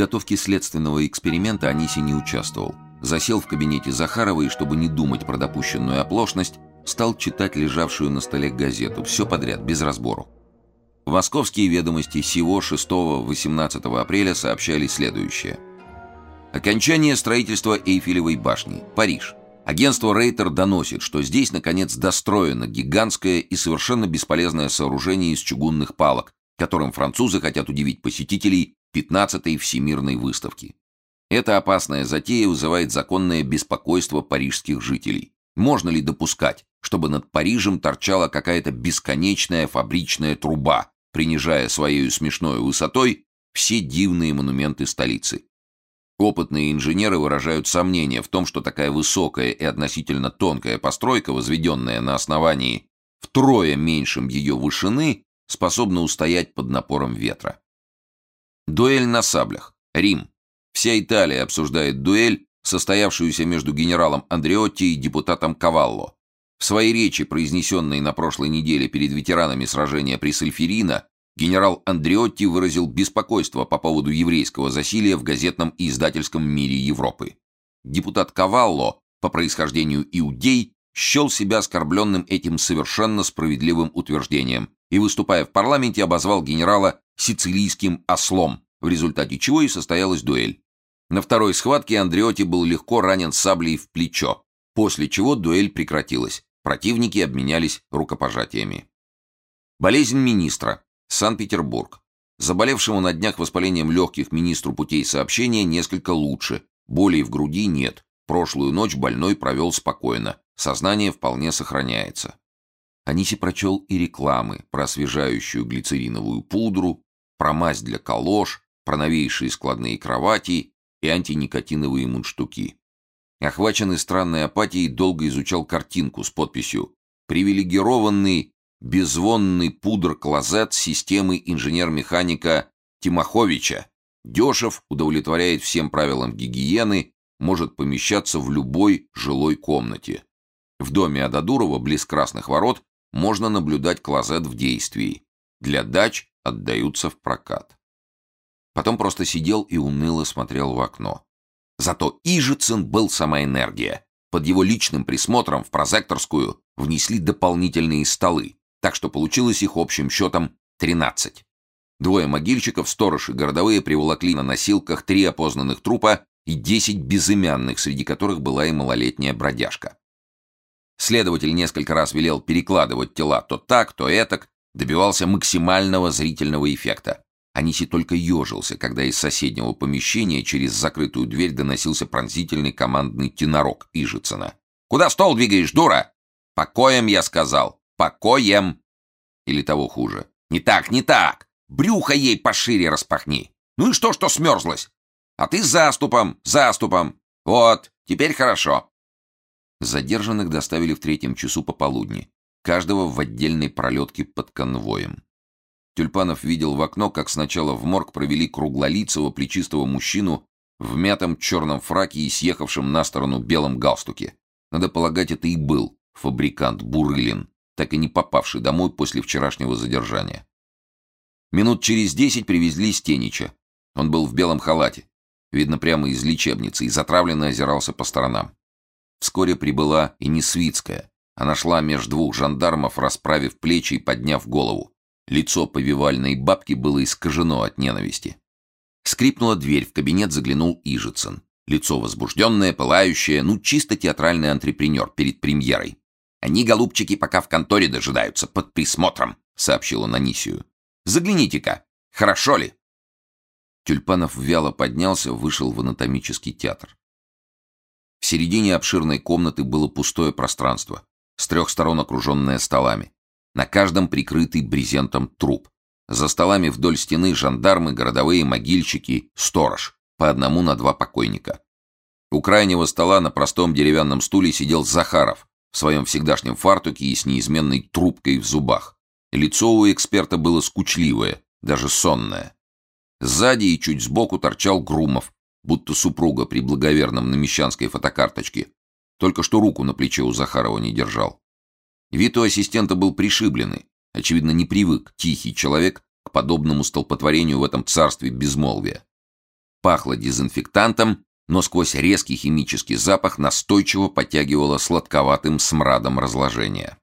подготовке следственного эксперимента Аниси не участвовал. Засел в кабинете Захарова и, чтобы не думать про допущенную оплошность, стал читать лежавшую на столе газету, все подряд, без разбору. Московские ведомости сего 6-18 апреля сообщали следующее. Окончание строительства Эйфелевой башни. Париж. Агентство Рейтер доносит, что здесь, наконец, достроено гигантское и совершенно бесполезное сооружение из чугунных палок, которым французы хотят удивить посетителей 15-й Всемирной выставки. Эта опасная затея вызывает законное беспокойство парижских жителей. Можно ли допускать, чтобы над Парижем торчала какая-то бесконечная фабричная труба, принижая своей смешной высотой все дивные монументы столицы? Опытные инженеры выражают сомнение в том, что такая высокая и относительно тонкая постройка, возведенная на основании втрое меньшим ее вышины, способна устоять под напором ветра. Дуэль на саблях. Рим. Вся Италия обсуждает дуэль, состоявшуюся между генералом Андреотти и депутатом Кавалло. В своей речи, произнесенной на прошлой неделе перед ветеранами сражения при Сальферина, генерал Андреотти выразил беспокойство по поводу еврейского засилия в газетном и издательском мире Европы. Депутат Кавалло, по происхождению иудей, счел себя оскорбленным этим совершенно справедливым утверждением и, выступая в парламенте, обозвал генерала «сицилийским ослом», в результате чего и состоялась дуэль. На второй схватке Андреоти был легко ранен саблей в плечо, после чего дуэль прекратилась. Противники обменялись рукопожатиями. Болезнь министра. Санкт-Петербург. Заболевшему на днях воспалением легких министру путей сообщения несколько лучше. Болей в груди нет. Прошлую ночь больной провел спокойно. Сознание вполне сохраняется. Аниси прочел и рекламы про освежающую глицериновую пудру, про мазь для колош, про новейшие складные кровати и антиникотиновые мундштуки. Охваченный странной апатией, долго изучал картинку с подписью «Привилегированный беззвонный пудр-клозет системы инженер-механика Тимоховича. Дешев, удовлетворяет всем правилам гигиены, может помещаться в любой жилой комнате. В доме Ададурова, близ Красных ворот, можно наблюдать клозет в действии. Для дач отдаются в прокат. Потом просто сидел и уныло смотрел в окно. Зато Ижицын был сама энергия. Под его личным присмотром в прозекторскую внесли дополнительные столы, так что получилось их общим счетом 13. Двое могильщиков, сторож и городовые приволокли на носилках три опознанных трупа и 10 безымянных, среди которых была и малолетняя бродяжка. Следователь несколько раз велел перекладывать тела то так, то этак, добивался максимального зрительного эффекта. Аниси только ежился, когда из соседнего помещения через закрытую дверь доносился пронзительный командный тенорок Ижицына. «Куда стол двигаешь, дура?» «Покоем, я сказал. Покоем!» Или того хуже. «Не так, не так! Брюхо ей пошире распахни! Ну и что, что смерзлась? А ты заступом, заступом! Вот, теперь хорошо!» Задержанных доставили в третьем часу пополудни, каждого в отдельной пролетке под конвоем. Тюльпанов видел в окно, как сначала в морг провели круглолицего плечистого мужчину в мятом черном фраке и съехавшем на сторону белом галстуке. Надо полагать, это и был фабрикант Бурылин, так и не попавший домой после вчерашнего задержания. Минут через десять привезли Стенича. Он был в белом халате, видно прямо из лечебницы, и затравленно озирался по сторонам. Вскоре прибыла и Несвицкая. Она шла меж двух жандармов, расправив плечи и подняв голову. Лицо повивальной бабки было искажено от ненависти. Скрипнула дверь, в кабинет заглянул Ижицын. Лицо возбужденное, пылающее, ну, чисто театральный антрепренер перед премьерой. «Они, голубчики, пока в конторе дожидаются, под присмотром», — сообщил он Анисию. «Загляните-ка, хорошо ли?» Тюльпанов вяло поднялся, вышел в анатомический театр. В середине обширной комнаты было пустое пространство, с трех сторон окруженное столами. На каждом прикрытый брезентом труп. За столами вдоль стены жандармы, городовые, могильщики, сторож. По одному на два покойника. У крайнего стола на простом деревянном стуле сидел Захаров в своем всегдашнем фартуке и с неизменной трубкой в зубах. Лицо у эксперта было скучливое, даже сонное. Сзади и чуть сбоку торчал Грумов, будто супруга при благоверном на мещанской фотокарточке. Только что руку на плече у Захарова не держал. Вид у ассистента был пришибленный. Очевидно, не привык тихий человек к подобному столпотворению в этом царстве безмолвия. Пахло дезинфектантом, но сквозь резкий химический запах настойчиво подтягивало сладковатым смрадом разложения.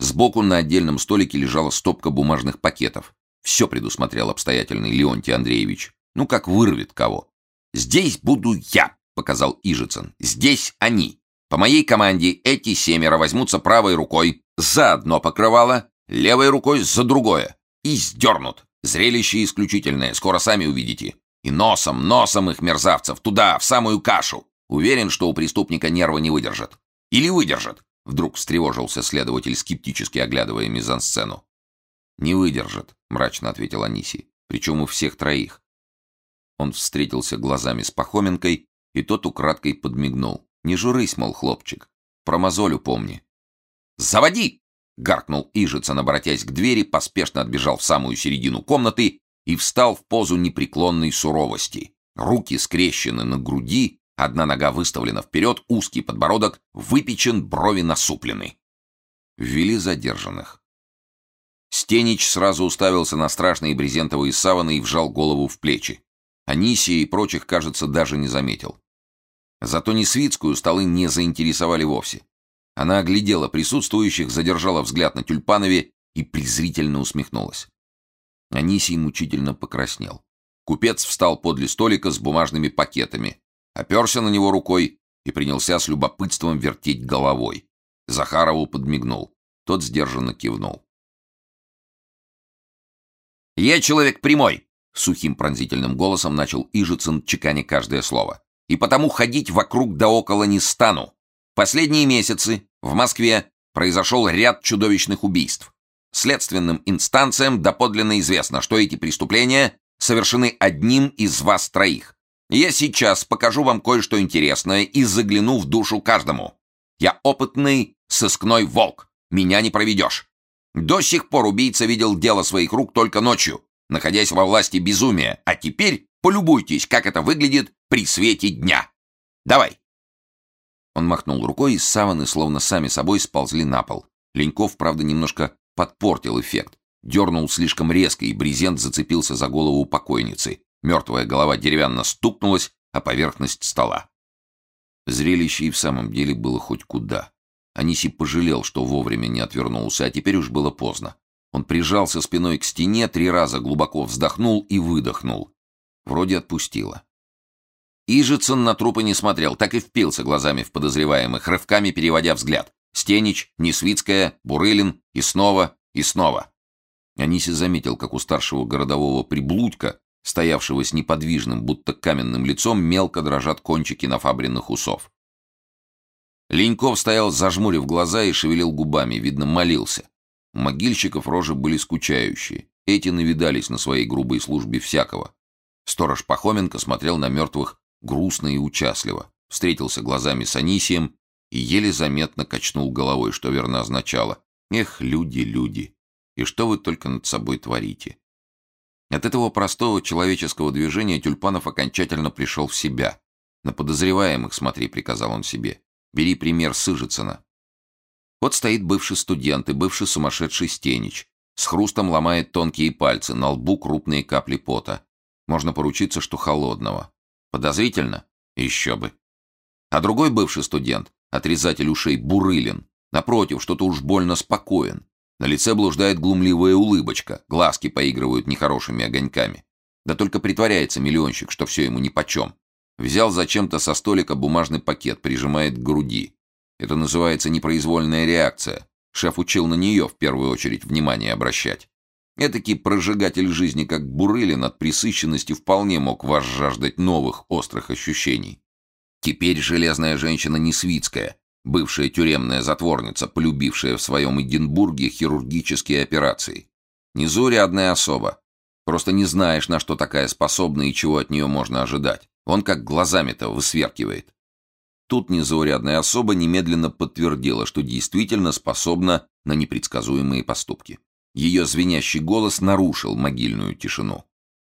Сбоку на отдельном столике лежала стопка бумажных пакетов. Все предусмотрел обстоятельный Леонтий Андреевич. Ну как вырвет кого. «Здесь буду я», — показал Ижицын. «Здесь они. По моей команде эти семеро возьмутся правой рукой за одно покрывало, левой рукой за другое. И сдернут. Зрелище исключительное, скоро сами увидите. И носом, носом их мерзавцев, туда, в самую кашу. Уверен, что у преступника нервы не выдержат. Или выдержат. Вдруг встревожился следователь, скептически оглядывая мизансцену. «Не выдержат», — мрачно ответил Аниси. «Причем у всех троих». Он встретился глазами с Пахоменкой, и тот украдкой подмигнул. «Не журись, мол, хлопчик. Про мозолю помни». «Заводи!» — гаркнул Ижицын, обратясь к двери, поспешно отбежал в самую середину комнаты и встал в позу непреклонной суровости. Руки скрещены на груди, одна нога выставлена вперед, узкий подбородок выпечен, брови насуплены. Ввели задержанных. Стенич сразу уставился на страшные брезентовые саваны и вжал голову в плечи. Анисия и прочих, кажется, даже не заметил. Зато Несвицкую столы не заинтересовали вовсе. Она оглядела присутствующих, задержала взгляд на Тюльпанове и презрительно усмехнулась. Анисий мучительно покраснел. Купец встал подле столика с бумажными пакетами, оперся на него рукой и принялся с любопытством вертеть головой. Захарову подмигнул. Тот сдержанно кивнул. «Я человек прямой!» — сухим пронзительным голосом начал Ижицын, чеканя каждое слово. «И потому ходить вокруг да около не стану. Последние месяцы в Москве произошел ряд чудовищных убийств. Следственным инстанциям доподлинно известно, что эти преступления совершены одним из вас троих. Я сейчас покажу вам кое-что интересное и загляну в душу каждому. Я опытный сыскной волк. Меня не проведешь. До сих пор убийца видел дело своих рук только ночью, находясь во власти безумия, а теперь полюбуйтесь, как это выглядит при свете дня. Давай. Он махнул рукой, и саваны словно сами собой сползли на пол. Леньков, правда, немножко подпортил эффект. Дернул слишком резко, и брезент зацепился за голову покойницы. Мертвая голова деревянно стукнулась о поверхность стола. Зрелище и в самом деле было хоть куда. Аниси пожалел, что вовремя не отвернулся, а теперь уж было поздно. Он прижался спиной к стене, три раза глубоко вздохнул и выдохнул. Вроде отпустило. Ижицын на трупы не смотрел, так и впился глазами в подозреваемых, рывками переводя взгляд. Стенич, Несвицкая, Бурылин и снова, и снова. Аниси заметил, как у старшего городового приблудка, стоявшего с неподвижным, будто каменным лицом, мелко дрожат кончики нафабренных усов. Леньков стоял, зажмурив глаза и шевелил губами, видно, молился. У могильщиков рожи были скучающие. Эти навидались на своей грубой службе всякого. Сторож Пахоменко смотрел на мертвых грустно и участливо, встретился глазами с Анисием и еле заметно качнул головой, что верно означало «Эх, люди, люди, и что вы только над собой творите?» От этого простого человеческого движения Тюльпанов окончательно пришел в себя. «На подозреваемых смотри», — приказал он себе. «Бери пример Сыжицына». Вот стоит бывший студент и бывший сумасшедший Стенич. С хрустом ломает тонкие пальцы, на лбу крупные капли пота. Можно поручиться, что холодного. Подозрительно? Еще бы. А другой бывший студент, отрезатель ушей Бурылин, напротив, что-то уж больно спокоен. На лице блуждает глумливая улыбочка, глазки поигрывают нехорошими огоньками. Да только притворяется миллионщик, что все ему нипочем. Взял зачем-то со столика бумажный пакет, прижимает к груди. Это называется непроизвольная реакция. Шеф учил на нее в первую очередь внимание обращать. Этакий прожигатель жизни, как Бурылин, от присыщенности вполне мог возжаждать новых острых ощущений. Теперь железная женщина Несвицкая, бывшая тюремная затворница, полюбившая в своем Эдинбурге хирургические операции. Незаурядная особа. Просто не знаешь, на что такая способна и чего от нее можно ожидать. Он как глазами-то высверкивает. Тут незаурядная особа немедленно подтвердила, что действительно способна на непредсказуемые поступки. Ее звенящий голос нарушил могильную тишину.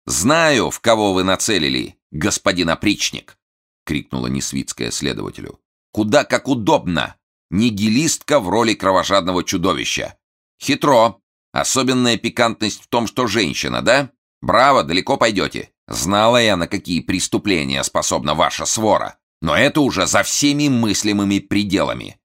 «Знаю, в кого вы нацелили, господин опричник!» — крикнула Несвицкая следователю. «Куда как удобно! Нигилистка в роли кровожадного чудовища! Хитро! Особенная пикантность в том, что женщина, да? Браво, далеко пойдете! Знала я, на какие преступления способна ваша свора, но это уже за всеми мыслимыми пределами.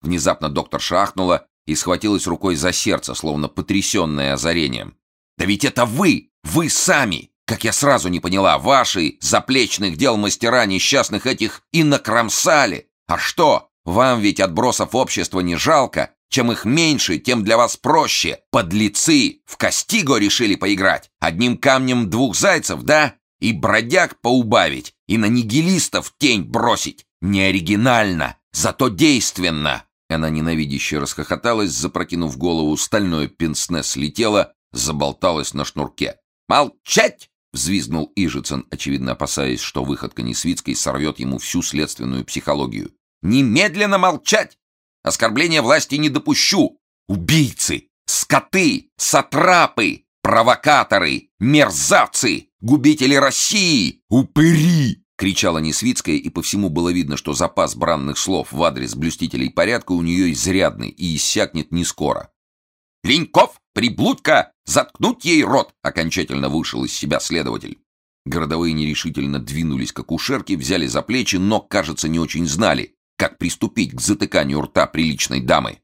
Внезапно доктор шахнула и схватилась рукой за сердце, словно потрясенная озарением. «Да ведь это вы! Вы сами! Как я сразу не поняла, ваши заплечных дел мастера несчастных этих и накромсали! А что, вам ведь отбросов общества не жалко? Чем их меньше, тем для вас проще. Подлецы! В Костиго решили поиграть. Одним камнем двух зайцев, да? И бродяг поубавить, и на нигилистов тень бросить. Не оригинально, зато действенно. Она ненавидяще расхохоталась, запрокинув голову, стальное пенсне слетело, заболталось на шнурке. «Молчать!» — взвизгнул Ижицын, очевидно опасаясь, что выходка Несвицкой сорвет ему всю следственную психологию. «Немедленно молчать! Оскорбления власти не допущу! Убийцы! Скоты! Сатрапы! Провокаторы! Мерзавцы! Губители России! Упыри!» — кричала Несвицкая, и по всему было видно, что запас бранных слов в адрес блюстителей порядка у нее изрядный и иссякнет не скоро. «Леньков! Приблудка! Заткнуть ей рот!» — окончательно вышел из себя следователь. Городовые нерешительно двинулись к акушерке, взяли за плечи, но, кажется, не очень знали, как приступить к затыканию рта приличной дамы.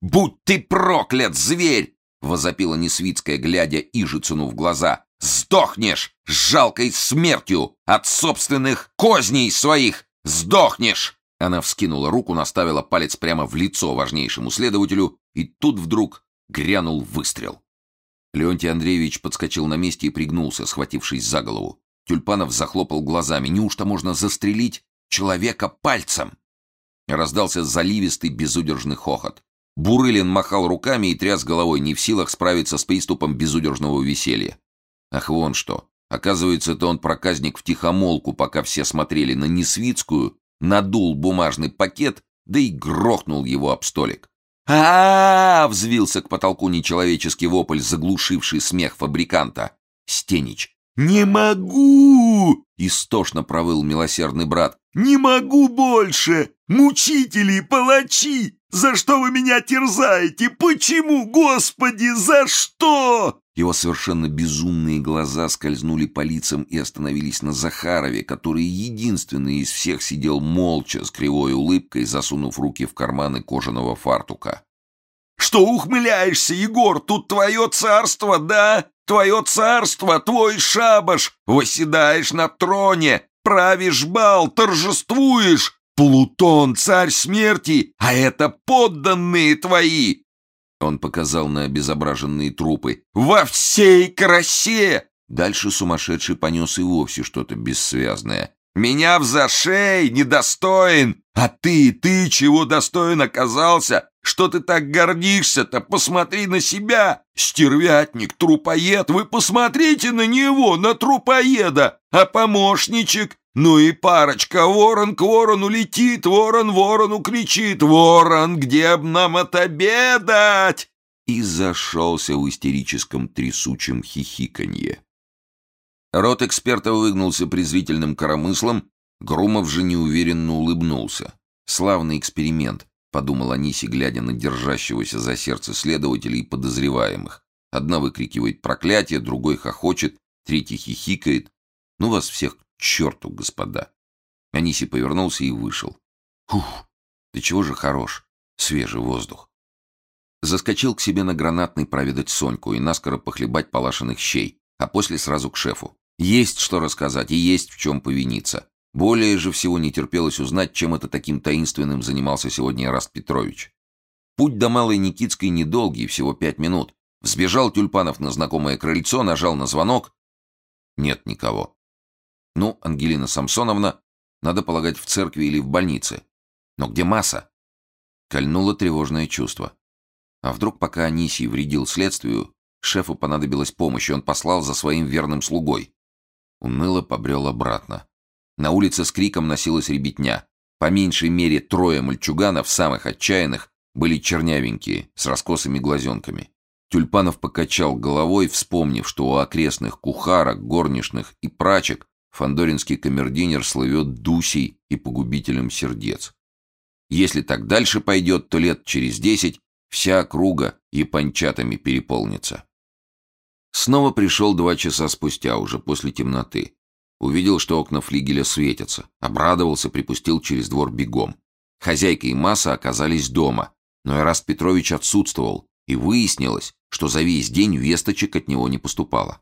«Будь ты проклят, зверь!» — возопила Несвицкая, глядя Ижицыну в глаза. «Сдохнешь жалкой смертью от собственных козней своих! Сдохнешь!» Она вскинула руку, наставила палец прямо в лицо важнейшему следователю, и тут вдруг грянул выстрел. Леонтий Андреевич подскочил на месте и пригнулся, схватившись за голову. Тюльпанов захлопал глазами. Неужто можно застрелить человека пальцем? Раздался заливистый безудержный хохот. Бурылин махал руками и тряс головой, не в силах справиться с приступом безудержного веселья. Ах, вон что. Оказывается, это он проказник в тихомолку, пока все смотрели на Несвицкую, надул бумажный пакет, да и грохнул его об столик. а, взвился к потолку нечеловеческий вопль, заглушивший смех фабриканта. Стенич. «Не могу!» — истошно провыл милосердный брат. «Не могу больше! Мучители, палачи! За что вы меня терзаете? Почему, Господи, за что?» Его совершенно безумные глаза скользнули по лицам и остановились на Захарове, который единственный из всех сидел молча, с кривой улыбкой, засунув руки в карманы кожаного фартука. «Что ухмыляешься, Егор? Тут твое царство, да? Твое царство, твой шабаш! Восседаешь на троне, правишь бал, торжествуешь! Плутон, царь смерти, а это подданные твои!» Он показал на обезображенные трупы. «Во всей красе!» Дальше сумасшедший понес и вовсе что-то бессвязное. «Меня в зашей, недостоин! А ты, ты чего достоин оказался? Что ты так гордишься-то? Посмотри на себя! Стервятник, трупоед, вы посмотрите на него, на трупоеда! А помощничек? Ну и парочка, ворон к ворону летит, ворон ворону кричит, ворон, где б нам отобедать? И зашелся в истерическом трясучем хихиканье. Рот эксперта выгнулся презрительным коромыслом, Грумов же неуверенно улыбнулся. «Славный эксперимент», — подумал Аниси, глядя на держащегося за сердце следователей и подозреваемых. Одна выкрикивает проклятие, другой хохочет, третий хихикает. «Ну вас всех черту, господа!» Аниси повернулся и вышел. «Фух, ты чего же хорош? Свежий воздух!» Заскочил к себе на гранатный проведать Соньку и наскоро похлебать полашенных щей, а после сразу к шефу. Есть что рассказать и есть в чем повиниться. Более же всего не терпелось узнать, чем это таким таинственным занимался сегодня Раст Петрович. Путь до Малой Никитской недолгий, всего пять минут. Взбежал Тюльпанов на знакомое крыльцо, нажал на звонок. Нет никого. Ну, Ангелина Самсоновна, надо полагать, в церкви или в больнице. Но где масса? Кольнуло тревожное чувство. А вдруг, пока Анисий вредил следствию, шефу понадобилась помощь, и он послал за своим верным слугой. Уныло побрел обратно. На улице с криком носилась ребятня. По меньшей мере трое мальчуганов, самых отчаянных, были чернявенькие, с раскосыми глазенками. Тюльпанов покачал головой, вспомнив, что у окрестных кухарок, горничных и прачек Фандоринский камердинер слывет дусей и погубителем сердец. Если так дальше пойдет, то лет через десять вся округа япончатами переполнится. Снова пришел два часа спустя, уже после темноты. Увидел, что окна флигеля светятся. Обрадовался, припустил через двор бегом. Хозяйка и Масса оказались дома, но Эраст Петрович отсутствовал, и выяснилось, что за весь день весточек от него не поступало.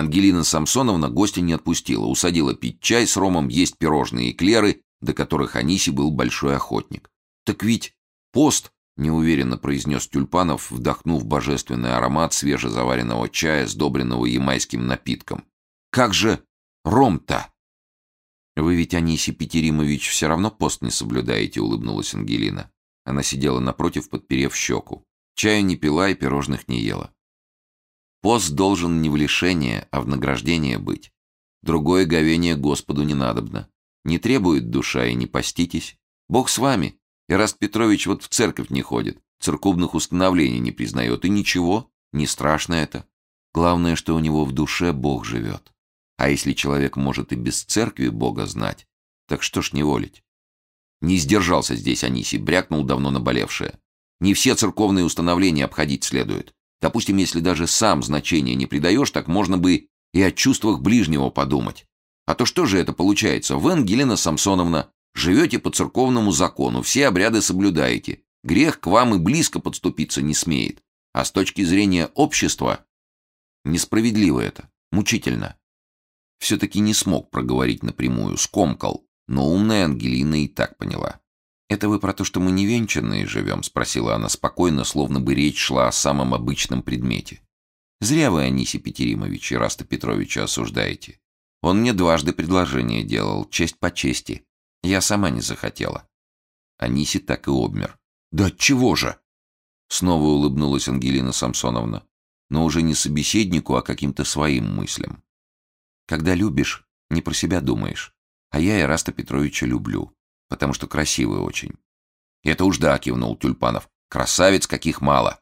Ангелина Самсоновна гостя не отпустила, усадила пить чай с ромом, есть пирожные и клеры, до которых Аниси был большой охотник. «Так ведь пост», — неуверенно произнес Тюльпанов, вдохнув божественный аромат свежезаваренного чая, сдобренного ямайским напитком. «Как же ром-то?» «Вы ведь, Аниси Петеримович, все равно пост не соблюдаете», — улыбнулась Ангелина. Она сидела напротив, подперев щеку. Чаю не пила и пирожных не ела. Пост должен не в лишение, а в награждение быть. Другое говение Господу не надобно. Не требует душа и не поститесь. Бог с вами. Ираст Петрович вот в церковь не ходит, церковных установлений не признает, и ничего, не страшно это. Главное, что у него в душе Бог живет. А если человек может и без церкви Бога знать, так что ж не волить? Не сдержался здесь Аниси, брякнул давно наболевшее. Не все церковные установления обходить следует. Допустим, если даже сам значения не придаешь, так можно бы и о чувствах ближнего подумать. А то что же это получается? Вы, Ангелина Самсоновна, живете по церковному закону, все обряды соблюдаете. Грех к вам и близко подступиться не смеет. А с точки зрения общества несправедливо это, мучительно. Все-таки не смог проговорить напрямую, скомкал, но умная Ангелина и так поняла. «Это вы про то, что мы не венчанные живем?» — спросила она спокойно, словно бы речь шла о самом обычном предмете. «Зря вы Анисе Петеримовича и Раста Петровича осуждаете. Он мне дважды предложение делал, честь по чести. Я сама не захотела». Аниси так и обмер. «Да чего же?» Снова улыбнулась Ангелина Самсоновна, но уже не собеседнику, а каким-то своим мыслям. «Когда любишь, не про себя думаешь. А я Ираста Петровича люблю потому что красивый очень. Это уж да, кивнул Тюльпанов. Красавец каких мало.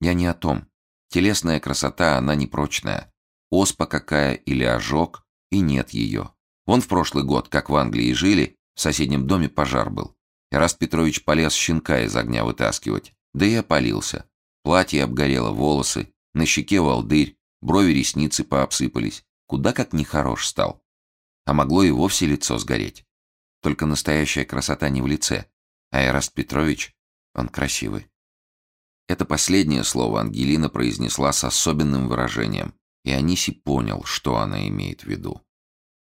Я не о том. Телесная красота, она непрочная. Оспа какая или ожог, и нет ее. Вон в прошлый год, как в Англии жили, в соседнем доме пожар был. Ираст Петрович полез щенка из огня вытаскивать. Да и опалился. Платье обгорело, волосы, на щеке волдырь, брови ресницы пообсыпались. Куда как нехорош стал. А могло и вовсе лицо сгореть. Только настоящая красота не в лице. А Эраст Петрович, он красивый. Это последнее слово Ангелина произнесла с особенным выражением, и Аниси понял, что она имеет в виду.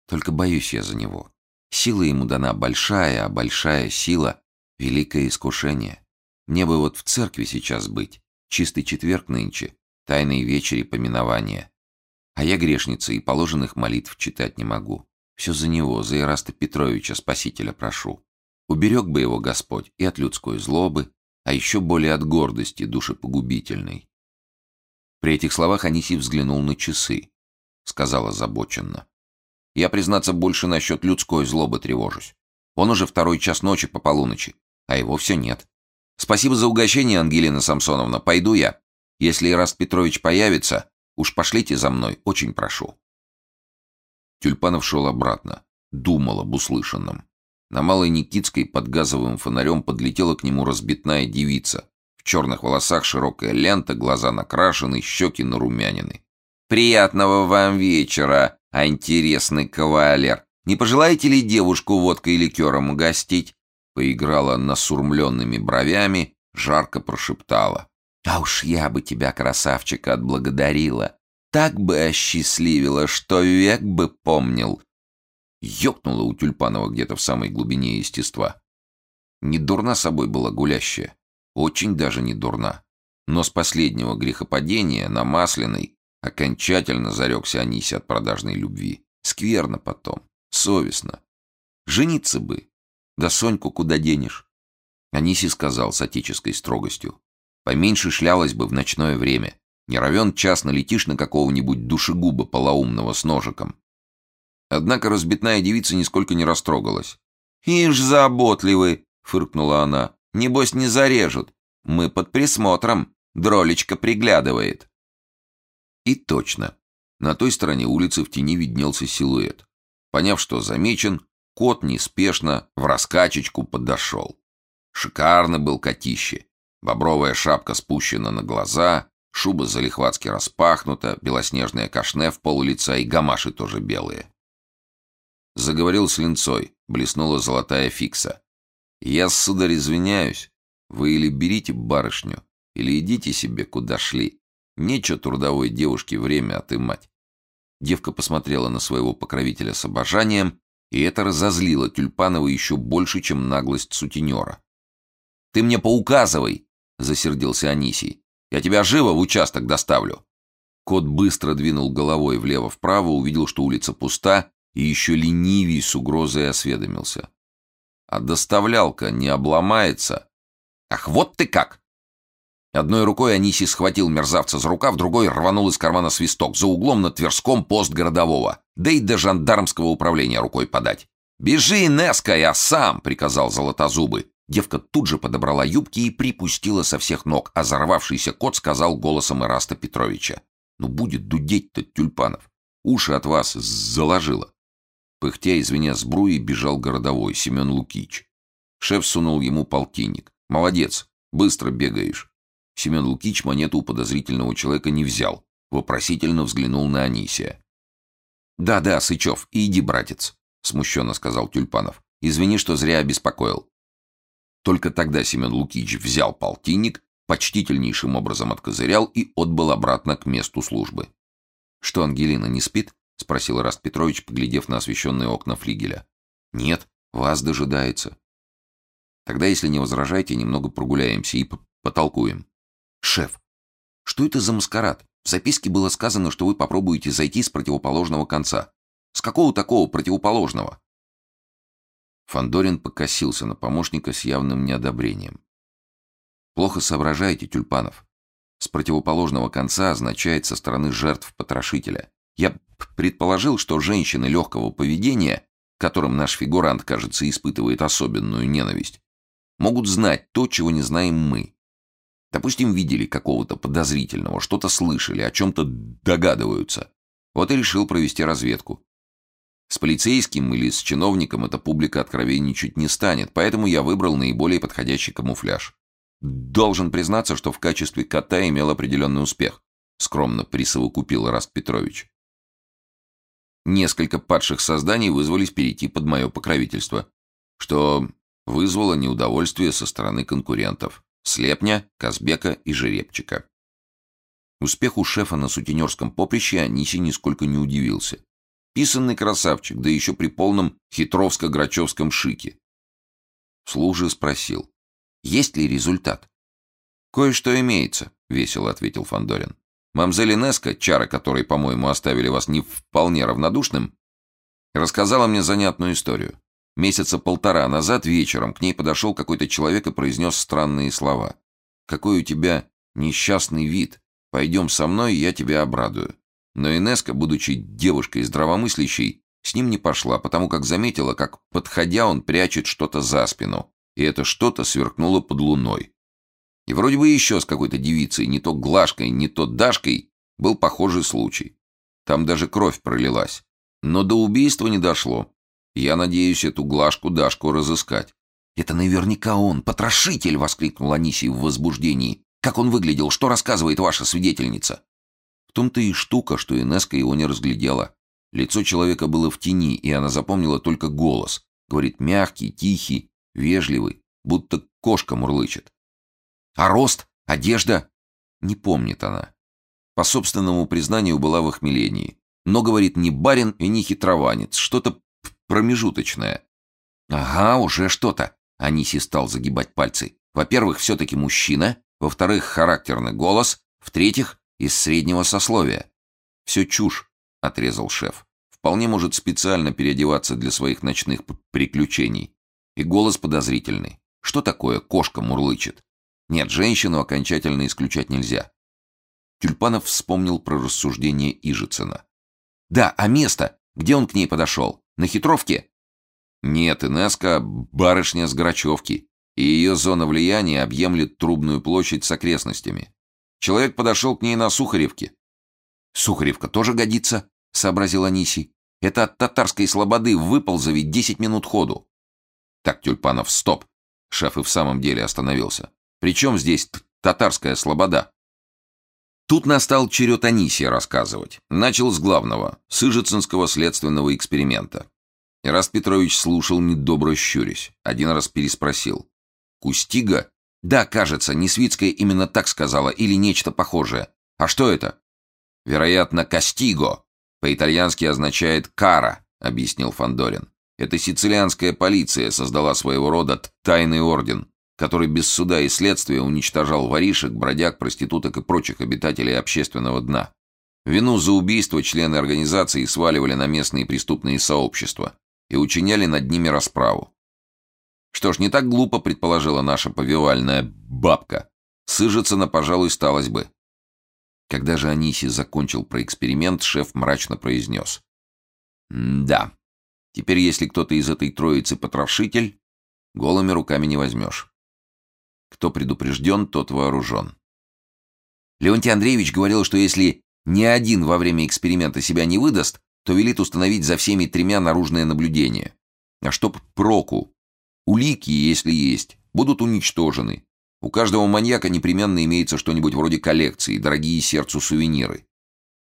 Только боюсь я за него. Сила ему дана большая, а большая сила — великое искушение. Мне бы вот в церкви сейчас быть, чистый четверг нынче, тайные вечери поминования. А я грешница и положенных молитв читать не могу. Все за него, за Ираста Петровича, спасителя прошу. Уберег бы его Господь и от людской злобы, а еще более от гордости душепогубительной. При этих словах Анисий взглянул на часы. Сказал озабоченно. Я, признаться, больше насчет людской злобы тревожусь. Он уже второй час ночи по полуночи, а его все нет. Спасибо за угощение, Ангелина Самсоновна, пойду я. Если Ираст Петрович появится, уж пошлите за мной, очень прошу. Тюльпанов шел обратно. Думал об услышанном. На Малой Никитской под газовым фонарем подлетела к нему разбитная девица. В черных волосах широкая лента, глаза накрашены, щеки нарумянины. «Приятного вам вечера, а интересный кавалер! Не пожелаете ли девушку водкой и ликером угостить?» Поиграла насурмленными бровями, жарко прошептала. «А уж я бы тебя, красавчика, отблагодарила так бы осчастливило, что век бы помнил. Ёкнуло у Тюльпанова где-то в самой глубине естества. Не дурна собой была гулящая. Очень даже не дурна. Но с последнего грехопадения на Масляной окончательно зарекся Анисе от продажной любви. Скверно потом, совестно. Жениться бы. Да Соньку куда денешь? Аниси сказал с отеческой строгостью. Поменьше шлялась бы в ночное время. Не равен час налетишь на какого-нибудь душегуба полоумного с ножиком. Однако разбитная девица нисколько не растрогалась. «Ишь, заботливый!» — фыркнула она. «Небось, не зарежут. Мы под присмотром. Дролечка приглядывает». И точно. На той стороне улицы в тени виднелся силуэт. Поняв, что замечен, кот неспешно в раскачечку подошел. Шикарно был котище. Бобровая шапка спущена на глаза, Шуба залихватски распахнута, белоснежная кашне в пол и гамаши тоже белые. Заговорил с линцой, блеснула золотая фикса. «Я, сударь, извиняюсь. Вы или берите барышню, или идите себе, куда шли. Нечего трудовой девушке время отымать». Девка посмотрела на своего покровителя с обожанием, и это разозлило Тюльпанова еще больше, чем наглость сутенера. «Ты мне поуказывай!» — засердился Анисий. «Я тебя живо в участок доставлю!» Кот быстро двинул головой влево-вправо, увидел, что улица пуста, и еще ленивей с угрозой осведомился. «А доставлялка не обломается?» «Ах, вот ты как!» Одной рукой Анисий схватил мерзавца за рукав, другой рванул из кармана свисток. За углом на Тверском пост городового. Да и до жандармского управления рукой подать. «Бежи, Неска, я сам!» — приказал Золотозубы. Девка тут же подобрала юбки и припустила со всех ног, а зарвавшийся кот сказал голосом Ираста Петровича. «Ну будет дудеть-то, Тюльпанов. Уши от вас заложило». Пыхтя, извиня сбруи, бежал городовой Семен Лукич. Шеф сунул ему полтинник. «Молодец, быстро бегаешь». Семен Лукич монету у подозрительного человека не взял. Вопросительно взглянул на Анисия. «Да-да, Сычев, иди, братец», — смущенно сказал Тюльпанов. «Извини, что зря обеспокоил». Только тогда Семен Лукич взял полтинник, почтительнейшим образом откозырял и отбыл обратно к месту службы. «Что, Ангелина не спит?» — спросил Раст Петрович, поглядев на освещенные окна флигеля. «Нет, вас дожидается». «Тогда, если не возражаете, немного прогуляемся и потолкуем». «Шеф, что это за маскарад? В записке было сказано, что вы попробуете зайти с противоположного конца. С какого такого противоположного?» Фандорин покосился на помощника с явным неодобрением. «Плохо соображаете, Тюльпанов. С противоположного конца означает со стороны жертв потрошителя. Я предположил, что женщины легкого поведения, которым наш фигурант, кажется, испытывает особенную ненависть, могут знать то, чего не знаем мы. Допустим, видели какого-то подозрительного, что-то слышали, о чем-то догадываются. Вот и решил провести разведку. С полицейским или с чиновником эта публика откровенничать не станет, поэтому я выбрал наиболее подходящий камуфляж. Должен признаться, что в качестве кота имел определенный успех, скромно присовокупил Раст Петрович. Несколько падших созданий вызвались перейти под мое покровительство, что вызвало неудовольствие со стороны конкурентов. Слепня, Казбека и Жеребчика. Успеху шефа на сутенерском поприще Аниси нисколько не удивился. Писанный красавчик, да еще при полном хитровско-грачевском шике. Вслух же спросил, есть ли результат? «Кое-что имеется», — весело ответил Фандорин. «Мамзель Инеска, чара которой, по-моему, оставили вас не вполне равнодушным, рассказала мне занятную историю. Месяца полтора назад вечером к ней подошел какой-то человек и произнес странные слова. «Какой у тебя несчастный вид. Пойдем со мной, я тебя обрадую». Но Инеска, будучи девушкой здравомыслящей, с ним не пошла, потому как заметила, как, подходя, он прячет что-то за спину, и это что-то сверкнуло под луной. И вроде бы еще с какой-то девицей, не то Глашкой, не то Дашкой, был похожий случай. Там даже кровь пролилась. Но до убийства не дошло. Я надеюсь эту Глашку-Дашку разыскать. «Это наверняка он, потрошитель!» — воскликнул Анисий в возбуждении. «Как он выглядел? Что рассказывает ваша свидетельница?» Том-то и штука, что Инеска его не разглядела. Лицо человека было в тени, и она запомнила только голос. Говорит мягкий, тихий, вежливый, будто кошка мурлычет. «А рост? Одежда?» Не помнит она. По собственному признанию была в охмелении. Но, говорит, не барин и не хитрованец, что-то промежуточное. Ага, уже что-то. Аниси стал загибать пальцы. Во-первых, все-таки мужчина. Во-вторых, характерный голос. В-третьих, из среднего сословия. Все чушь, отрезал шеф. Вполне может специально переодеваться для своих ночных приключений. И голос подозрительный. Что такое кошка мурлычет? Нет, женщину окончательно исключать нельзя. Тюльпанов вспомнил про рассуждение Ижицына. Да, а место? Где он к ней подошел? На хитровке? Нет, Инеска — барышня с Грачевки, и ее зона влияния объемлет Трубную площадь с окрестностями. Человек подошел к ней на Сухаревке. «Сухаревка тоже годится», — сообразил Анисий. «Это от татарской слободы выполза ведь десять минут ходу». «Так, Тюльпанов, стоп!» Шеф и в самом деле остановился. «При чем здесь татарская слобода?» Тут настал черед Анисия рассказывать. Начал с главного, с Ижицинского следственного эксперимента. Ираст Петрович слушал, недобро щурясь. Один раз переспросил. «Кустига?» «Да, кажется, Несвицкая именно так сказала, или нечто похожее. А что это?» «Вероятно, Кастиго. По-итальянски означает «кара», — объяснил Фандорин. «Это сицилианская полиция создала своего рода тайный орден, который без суда и следствия уничтожал воришек, бродяг, проституток и прочих обитателей общественного дна. Вину за убийство члены организации сваливали на местные преступные сообщества и учиняли над ними расправу. Что ж, не так глупо предположила наша повивальная бабка. Сыжицына, пожалуй, сталось бы. Когда же Аниси закончил про эксперимент, шеф мрачно произнес. «Да, теперь если кто-то из этой троицы потрошитель, голыми руками не возьмешь. Кто предупрежден, тот вооружен. Леонтий Андреевич говорил, что если ни один во время эксперимента себя не выдаст, то велит установить за всеми тремя наружное наблюдение. А чтоб проку? Улики, если есть, будут уничтожены. У каждого маньяка непременно имеется что-нибудь вроде коллекции, дорогие сердцу сувениры.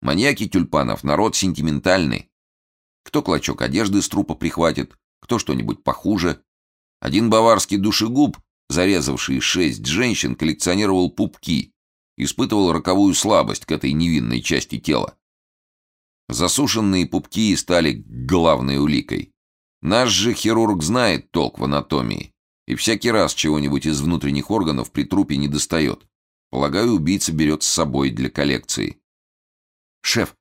Маньяки тюльпанов – народ сентиментальный. Кто клочок одежды с трупа прихватит, кто что-нибудь похуже. Один баварский душегуб зарезавший шесть женщин, коллекционировал пупки, испытывал роковую слабость к этой невинной части тела. Засушенные пупки стали главной уликой. Наш же хирург знает толк в анатомии, и всякий раз чего-нибудь из внутренних органов при трупе не достает. Полагаю, убийца берет с собой для коллекции. «Шеф,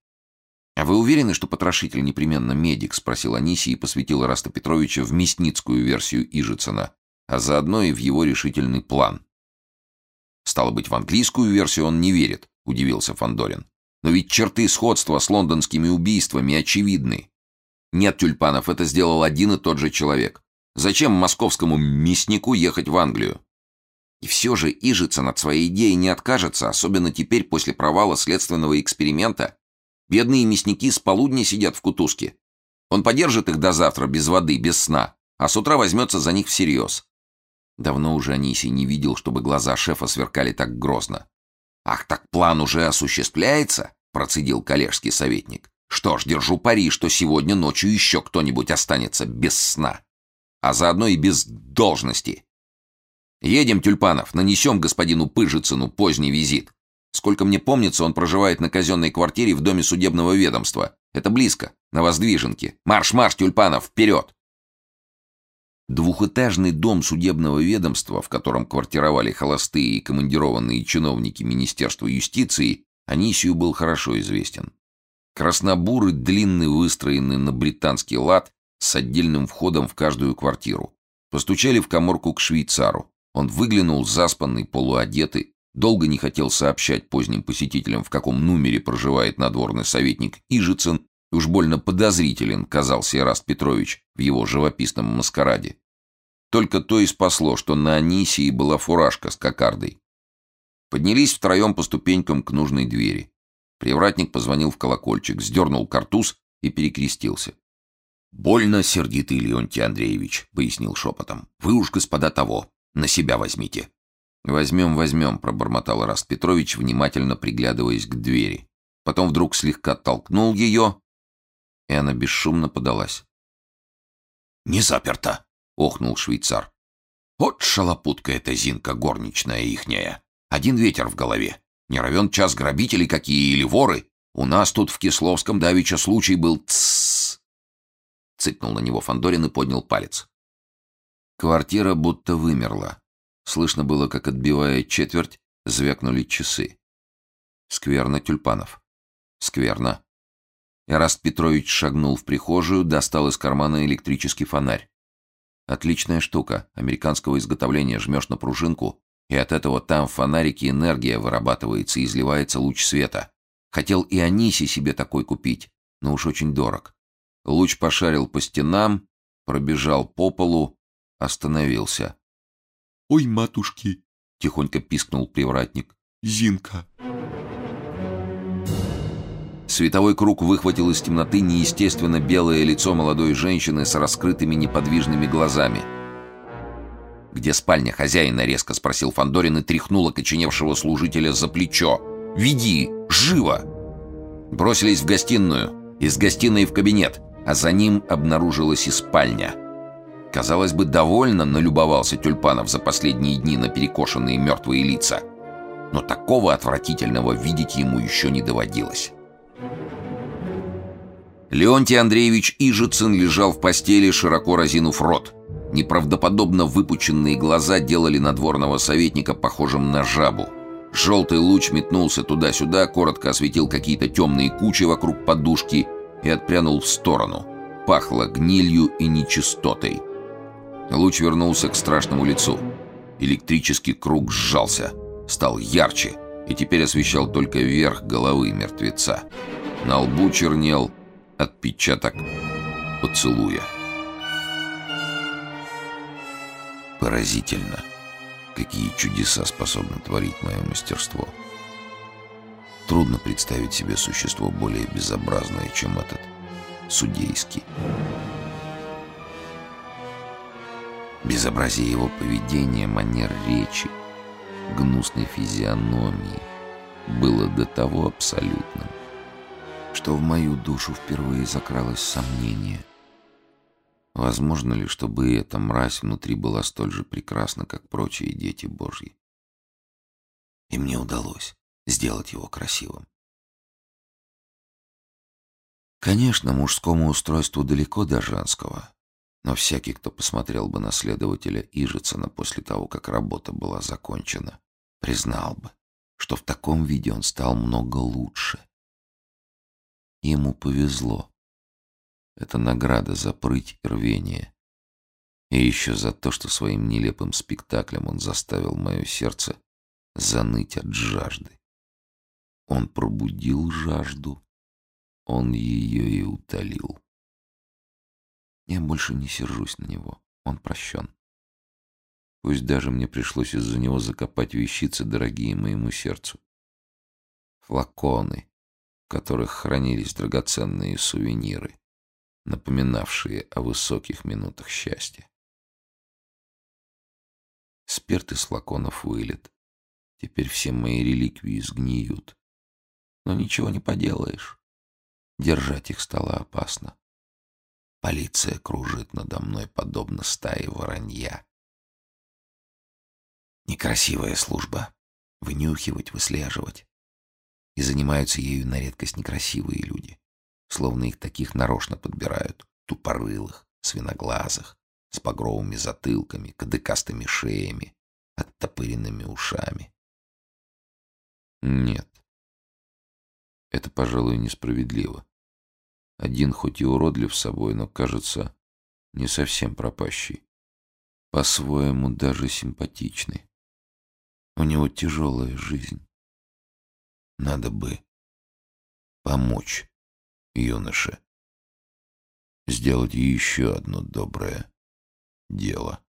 а вы уверены, что потрошитель непременно медик?» — спросил Анисий и посвятил Эраста Петровича в мясницкую версию Ижицына а заодно и в его решительный план. Стало быть, в английскую версию он не верит, удивился Фандорин. Но ведь черты сходства с лондонскими убийствами очевидны. Нет тюльпанов, это сделал один и тот же человек. Зачем московскому мяснику ехать в Англию? И все же Ижицын от своей идеи не откажется, особенно теперь после провала следственного эксперимента. Бедные мясники с полудня сидят в кутузке. Он подержит их до завтра без воды, без сна, а с утра возьмется за них всерьез. Давно уже Анисий не видел, чтобы глаза шефа сверкали так грозно. «Ах, так план уже осуществляется?» — процедил коллежский советник. «Что ж, держу пари, что сегодня ночью еще кто-нибудь останется без сна, а заодно и без должности. Едем, Тюльпанов, нанесем господину Пыжицыну поздний визит. Сколько мне помнится, он проживает на казенной квартире в доме судебного ведомства. Это близко, на Воздвиженке. Марш-марш, Тюльпанов, вперед!» Двухэтажный дом судебного ведомства, в котором квартировали холостые и командированные чиновники Министерства юстиции, Анисию был хорошо известен. Краснобурый, длинный, выстроенный на британский лад, с отдельным входом в каждую квартиру. Постучали в коморку к швейцару. Он выглянул, заспанный, полуодетый, долго не хотел сообщать поздним посетителям, в каком номере проживает надворный советник Ижицын, Уж больно подозрителен казался Ираст Петрович в его живописном маскараде. Только то и спасло, что на Анисии была фуражка с кокардой. Поднялись втроем по ступенькам к нужной двери. Привратник позвонил в колокольчик, сдернул картуз и перекрестился. «Больно сердитый, Леонтий Андреевич», — пояснил шепотом. «Вы уж, господа, того, на себя возьмите». «Возьмем, возьмем», — пробормотал Раст Петрович, внимательно приглядываясь к двери. Потом вдруг слегка толкнул ее и она бесшумно подалась. «Не заперто!» — охнул швейцар. «Вот шалопутка эта Зинка горничная ихняя. Один ветер в голове. Не равен час грабители какие или воры. У нас тут в Кисловском давеча случай был тссс!» Цыкнул на него Фандорин и поднял палец. Квартира будто вымерла. Слышно было, как, отбивая четверть, звякнули часы. Скверно тюльпанов. Скверно. Эраст Петрович шагнул в прихожую, достал из кармана электрический фонарь. Отличная штука, американского изготовления, жмешь на пружинку, и от этого там в фонарике энергия вырабатывается и изливается луч света. Хотел и Аниси себе такой купить, но уж очень дорог. Луч пошарил по стенам, пробежал по полу, остановился. «Ой, матушки!» — тихонько пискнул привратник. «Зинка!» Световой круг выхватил из темноты неестественно белое лицо молодой женщины с раскрытыми неподвижными глазами. «Где спальня хозяина?» — резко спросил Фандорин и тряхнул окоченевшего служителя за плечо. Веди! Живо!» Бросились в гостиную, из гостиной в кабинет, а за ним обнаружилась и спальня. Казалось бы, довольно налюбовался Тюльпанов за последние дни на перекошенные мертвые лица. Но такого отвратительного видеть ему еще не доводилось. Леонтий Андреевич Ижицын лежал в постели, широко разинув рот. Неправдоподобно выпученные глаза делали надворного советника похожим на жабу. Желтый луч метнулся туда-сюда, коротко осветил какие-то темные кучи вокруг подушки и отпрянул в сторону. Пахло гнилью и нечистотой. Луч вернулся к страшному лицу. Электрический круг сжался, стал ярче и теперь освещал только верх головы мертвеца. На лбу чернел отпечаток поцелуя. Поразительно, какие чудеса способно творить мое мастерство. Трудно представить себе существо более безобразное, чем этот судейский. Безобразие его поведения, манер речи, гнусной физиономии было до того абсолютным, что в мою душу впервые закралось сомнение. Возможно ли, чтобы эта мразь внутри была столь же прекрасна, как прочие дети Божьи? И мне удалось сделать его красивым. Конечно, мужскому устройству далеко до женского, но всякий, кто посмотрел бы на следователя Ижицына после того, как работа была закончена, признал бы, что в таком виде он стал много лучше. Ему повезло. Это награда за прыть и рвение. И еще за то, что своим нелепым спектаклем он заставил мое сердце заныть от жажды. Он пробудил жажду, он ее и утолил. Я больше не сержусь на него, он прощен. Пусть даже мне пришлось из-за него закопать вещицы, дорогие моему сердцу. Флаконы, в которых хранились драгоценные сувениры, напоминавшие о высоких минутах счастья. Спирт из флаконов вылет. Теперь все мои реликвии сгниют. Но ничего не поделаешь. Держать их стало опасно. Полиция кружит надо мной, подобно стае воронья. Некрасивая служба. Вынюхивать, выслеживать и занимаются ею на редкость некрасивые люди, словно их таких нарочно подбирают, тупорылых, свиноглазых, с багровыми затылками, кадыкастыми шеями, оттопыренными ушами. Нет, это, пожалуй, несправедливо. Один хоть и уродлив собой, но, кажется, не совсем пропащий. По-своему даже симпатичный. У него тяжелая жизнь. Надо бы помочь юноше сделать еще одно доброе дело.